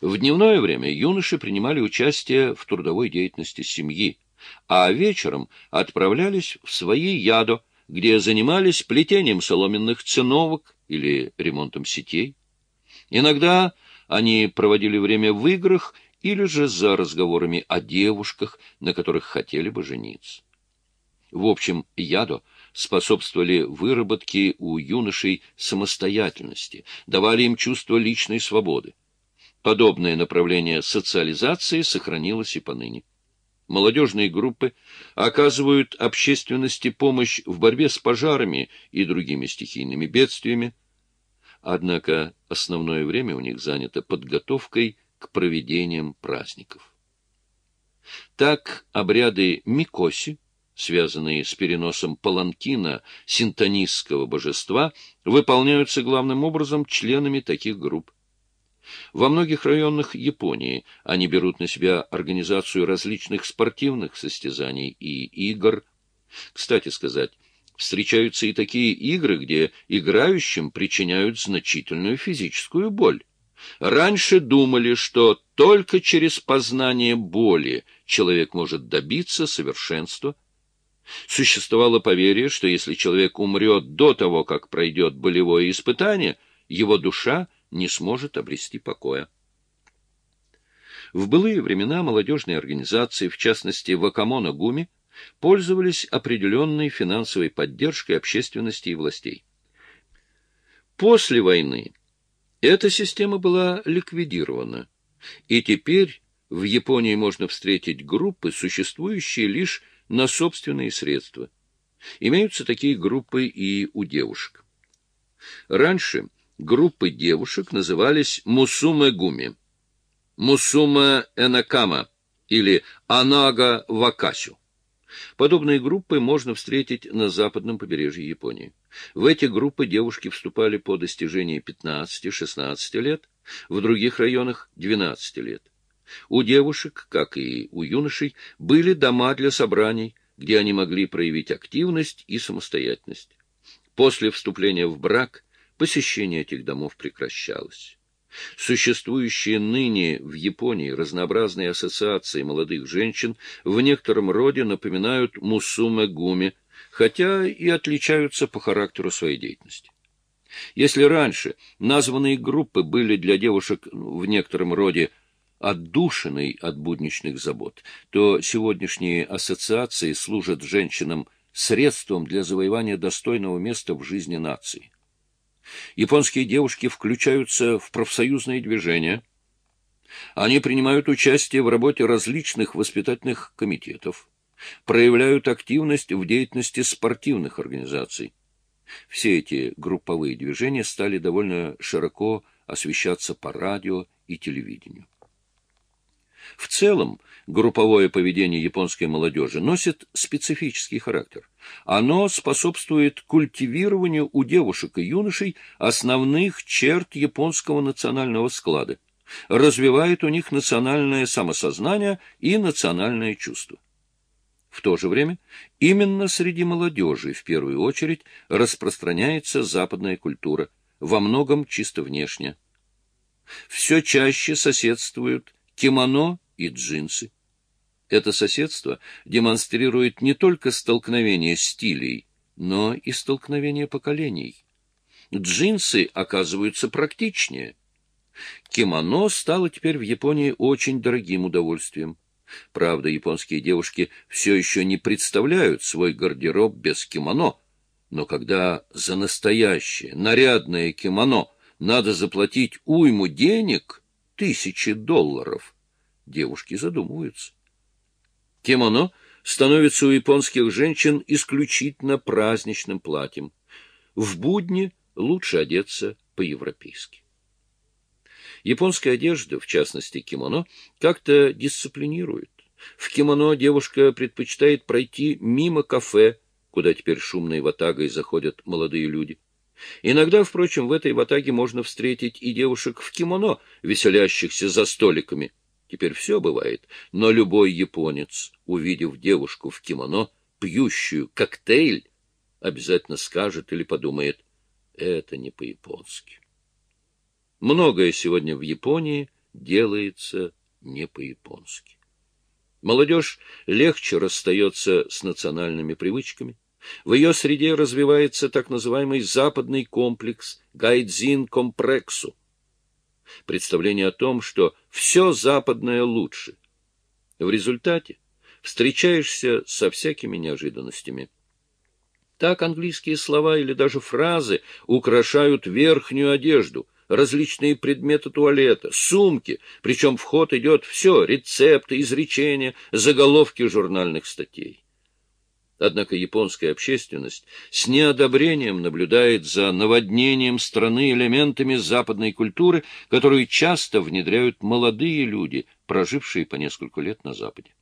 В дневное время юноши принимали участие в трудовой деятельности семьи, а вечером отправлялись в свои ядо, где занимались плетением соломенных циновок или ремонтом сетей. Иногда они проводили время в играх или же за разговорами о девушках, на которых хотели бы жениться. В общем, ядо способствовали выработке у юношей самостоятельности, давали им чувство личной свободы. Подобное направление социализации сохранилось и поныне. Молодежные группы оказывают общественности помощь в борьбе с пожарами и другими стихийными бедствиями, однако основное время у них занято подготовкой к проведениям праздников. Так обряды Микоси, связанные с переносом паланкина синтонистского божества, выполняются главным образом членами таких групп. Во многих районах Японии они берут на себя организацию различных спортивных состязаний и игр. Кстати сказать, встречаются и такие игры, где играющим причиняют значительную физическую боль. Раньше думали, что только через познание боли человек может добиться совершенства. Существовало поверье, что если человек умрет до того, как пройдет болевое испытание, его душа не сможет обрести покоя. В былые времена молодежные организации, в частности Вакамона Гуми, пользовались определенной финансовой поддержкой общественности и властей. После войны эта система была ликвидирована, и теперь в Японии можно встретить группы, существующие лишь на собственные средства. Имеются такие группы и у девушек. Раньше группы девушек назывались Мусуме-гуми, Мусуме-энакама или Анага-вакасю. Подобные группы можно встретить на западном побережье Японии. В эти группы девушки вступали по достижении 15-16 лет, в других районах – 12 лет. У девушек, как и у юношей, были дома для собраний, где они могли проявить активность и самостоятельность. После вступления в брак посещение этих домов прекращалось. Существующие ныне в Японии разнообразные ассоциации молодых женщин в некотором роде напоминают мусуме-гуми, хотя и отличаются по характеру своей деятельности. Если раньше названные группы были для девушек в некотором роде отдушиной от будничных забот, то сегодняшние ассоциации служат женщинам средством для завоевания достойного места в жизни нации. Японские девушки включаются в профсоюзные движения. Они принимают участие в работе различных воспитательных комитетов, проявляют активность в деятельности спортивных организаций. Все эти групповые движения стали довольно широко освещаться по радио и телевидению. В целом, групповое поведение японской молодежи носит специфический характер. Оно способствует культивированию у девушек и юношей основных черт японского национального склада, развивает у них национальное самосознание и национальное чувство. В то же время именно среди молодежи в первую очередь распространяется западная культура, во многом чисто внешне. Все чаще соседствуют кимоно и джинсы. Это соседство демонстрирует не только столкновение стилей, но и столкновение поколений. Джинсы оказываются практичнее. Кимоно стало теперь в Японии очень дорогим удовольствием. Правда, японские девушки все еще не представляют свой гардероб без кимоно, но когда за настоящее нарядное кимоно надо заплатить уйму денег, тысячи долларов, девушки задумываются. Кимоно становится у японских женщин исключительно праздничным платьем. В будни лучше одеться по-европейски. Японская одежда, в частности кимоно, как-то дисциплинирует. В кимоно девушка предпочитает пройти мимо кафе, куда теперь шумной ватагой заходят молодые люди. Иногда, впрочем, в этой ватаге можно встретить и девушек в кимоно, веселящихся за столиками – Теперь все бывает, но любой японец, увидев девушку в кимоно, пьющую коктейль, обязательно скажет или подумает, это не по-японски. Многое сегодня в Японии делается не по-японски. Молодежь легче расстается с национальными привычками. В ее среде развивается так называемый западный комплекс гайдзин-компрексу. Представление о том, что все западное лучше. В результате встречаешься со всякими неожиданностями. Так английские слова или даже фразы украшают верхнюю одежду, различные предметы туалета, сумки, причем в ход идет все — рецепты, изречения, заголовки журнальных статей. Однако японская общественность с неодобрением наблюдает за наводнением страны элементами западной культуры, которую часто внедряют молодые люди, прожившие по несколько лет на Западе.